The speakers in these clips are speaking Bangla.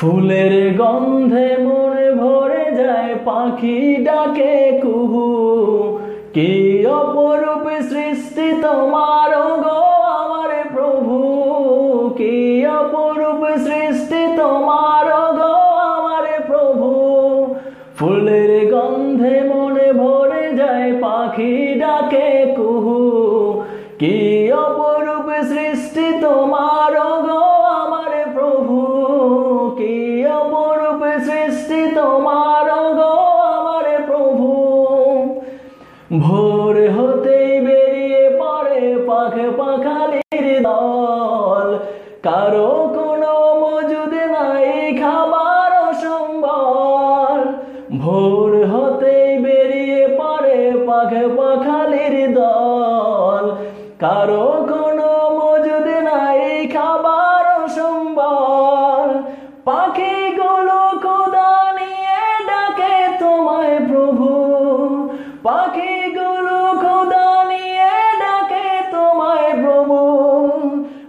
ফুলের গন্ধে মনে ভরে যায় পাখি ডাকে কুহু। কি অপরূপ সৃষ্টি তোমার গো আমার প্রভু? কি অপরূপ সৃষ্টি তোমার গো আমার প্রভু? ফুলের গন্ধে মনে ভরে যায় পাখি ডাকে কুহু। কি অপরূপ দল কারও কোনো মজুদ নাই খাবার সম্বল ভোর হতেই বেরিয়ে পড়ে পাখে পাখালির দল। কারও কোনো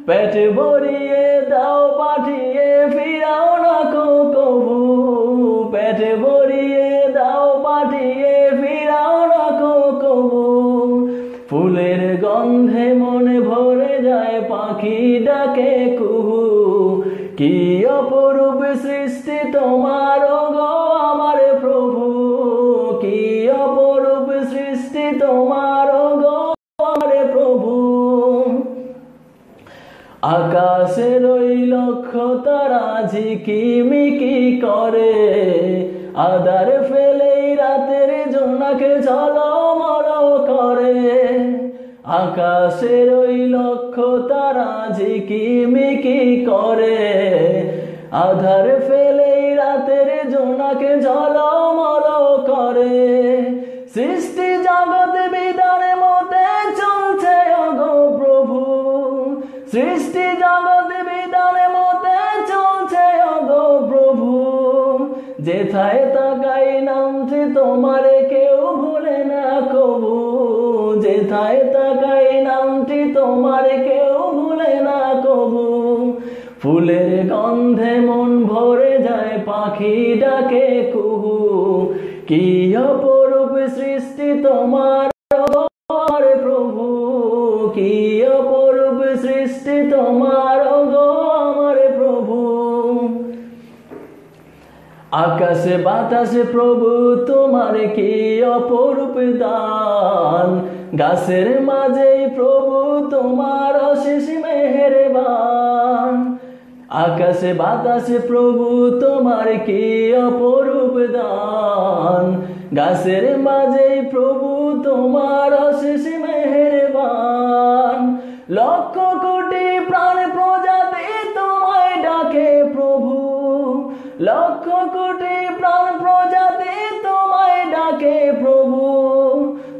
পেট ভরিয়ে দাও, পাঠিয়ে ফিরাও না কো কবু। পেট ভরিয়ে দাও, পাঠিয়ে ফিরাও না কো কবু। ফুলের গন্ধে মনে ভরে যায়, পাখি ডাকে কুহু। কি অপরূপ সৃষ্টি তোমার আকাশের ওই লক্ষ তারা ঝিকিমিকি করে? আদার ফেলেই রাতের জোনাকে ঝলমল করে। আকাশের ওই লক্ষ তারা ঝিকিমিকি করে? আধার ফেলেই রাতের জোনাকে ঝলমল করে। সৃষ্টি জগৎ বিধান সৃষ্টি জগৎ বিধান মতে চলছে অগো প্রভু। যেথায় তাকাই নামটি তোমার কেউ ভুলে না কবু। যেথায় তাকাই নামটি তোমার কেউ ভুলে না কবু। ফুলের গন্ধে মন ভরে যায় পাখি ডাকে কুহু। কি অপরূপ সৃষ্টি তোমার আকাশে বাতাসে প্রভু, তোমার কি অপরূপ দান? গাছের মাঝেই প্রভু, তোমার অশেষ মেহেরবান। আকাশে বাতাসে প্রভু, তোমার কি অপরূপ দান? গাছের মাঝেই প্রভু, তোমার অশেষ মেহেরবান। লক্ষ লক্ষ কোটি প্রাণ প্রজাতি তোমায় ডাকে প্রভু।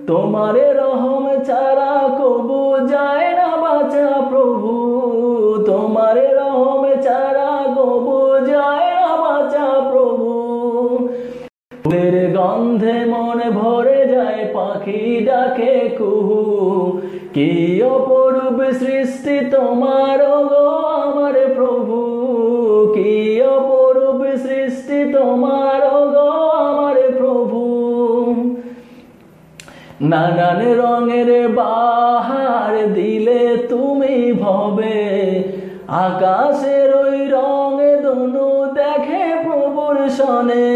তোমার রহম ছাড়া কবু যায় না বাঁচা প্রভু। তোমার রহম ছাড়া কবু যায় না বাঁচা প্রভু। ফুলের গন্ধে মনে ভরে যায়, পাখি ডাকে কুহু। কি অপরূপ সৃষ্টি তোমার গো আমার প্রভু? নানান রঙের বাহার দিলে তুমি ভবে। আকাশের ওই রঙে দনু দেখে প্রভুর সনে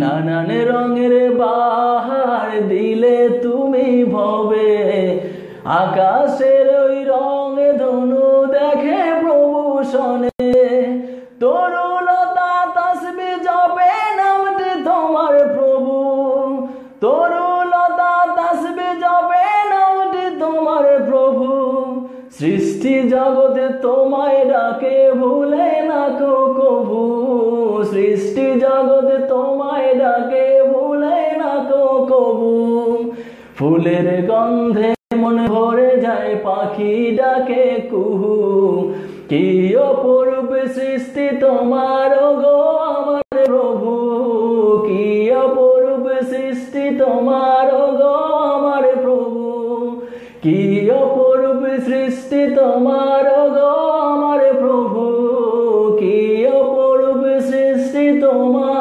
নানান রঙের বাহার দিলে তুমি ভবে। আকাশের ওই রঙে ধনু সৃষ্টি জগতে তোমায় ডাকে ভুলে না কো কভু সৃষ্টি জগতে তোমায় ডাকে ভুলে না কো কবু। ফুলের গন্ধে মন ভরে যায়, পাখি ডাকে কুহু। কি অপরূপ সৃষ্টি তোমার গো আমার প্রভু। কি অপরূপ সৃষ্টি তোমার গো আমার প্রভু। কি অপরূপ সৃষ্টি তোমার গো আমার প্রভু কি অপরূপ সৃষ্টি তোমার